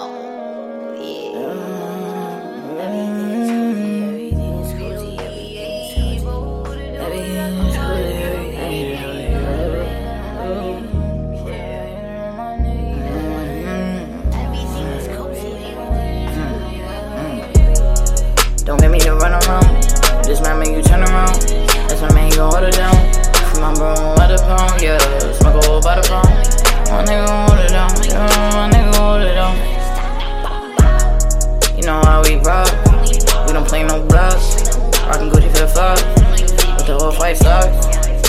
Don't get me to run around. This might make you turn around. That's what make you hold it down. From my bro, let it pound, yeah. With the whole fight sucks.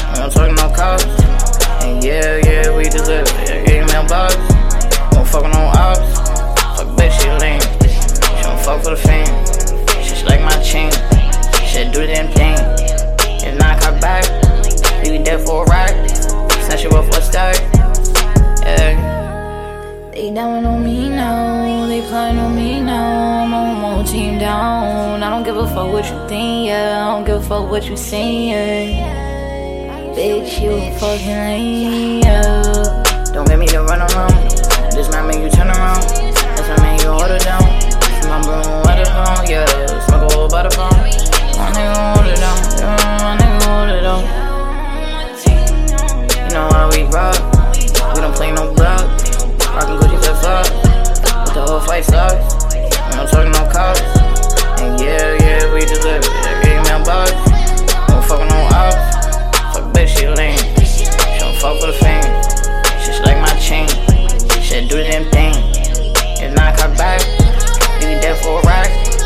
We don't talk no cops. And yeah, yeah, we deserve it. Yeah, mailbox. Don't fuck with no ops. Fuck bitch, she lame. She don't fuck for the fame. She's like my chain. Shit, do the damn thing. If not, cock back. You dead for a rack. Snatch you up for a stack. Yeah. They down on me now, they plotting on me now whole team down. I don't give a fuck what you think, yeah. I don't give a fuck what you saying. Yeah. Bitch, you a fucking lame, yeah. Don't get me to run around. This might make you turn around. This might make you hold it down. This my broom, water phone, yeah. Smoke a whole butter phone. My nigga hold it down, yeah. My nigga hold it down. You know how we rock. and I come back. You there for a ride?